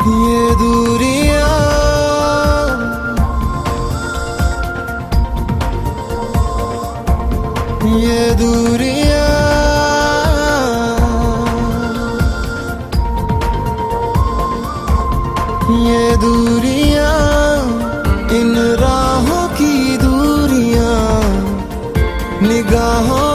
ये दूरियाँ। ये दूरियाँ। ये दूरियाँ इन राहों की दूरियाँ निगाहों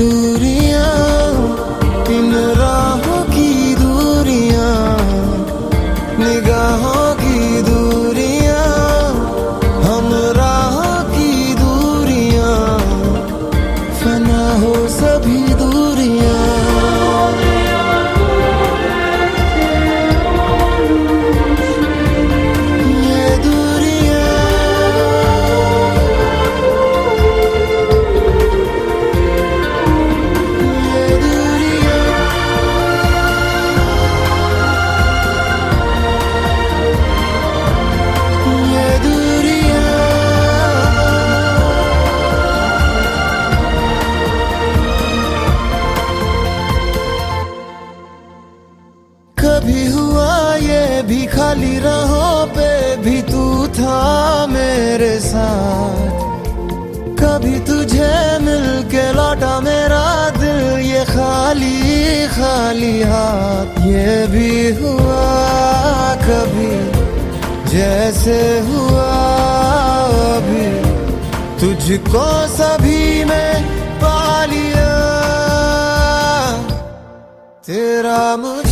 दूरियाँ इन भी खाली राहों पे भी तू था मेरे साथ। कभी तुझे मिल के लौटा मेरा दिल ये खाली खाली हाथ। ये भी हुआ कभी, जैसे हुआ अभी। तुझको सभी में पा लिया तेरा मुझे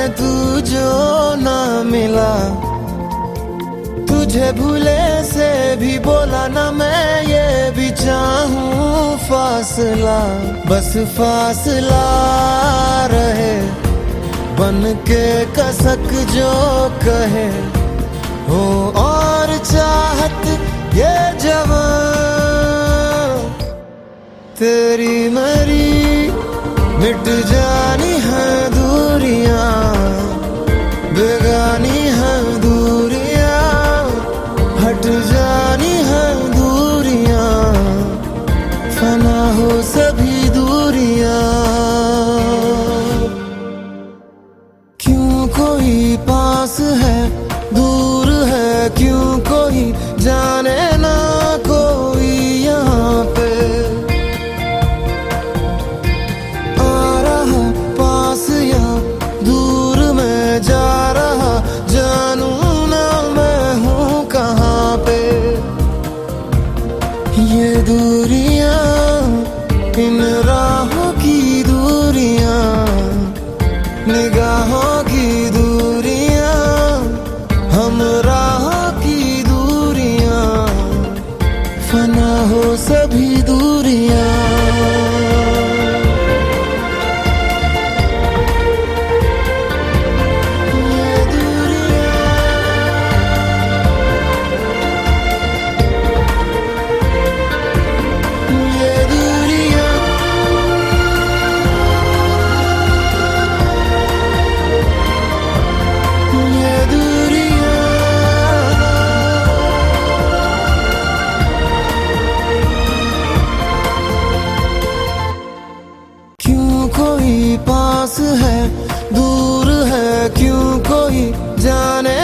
मैंने तू जो ना मिला। तुझे भूले से भी बोला ना मैं, ये भी चाहूँ फासला। बस फासला रहे, बन के कसक जो कहे। हो और चाहत ये जवान, तेरी मरी मिट जानी पास है दूर है क्यों कोई जाने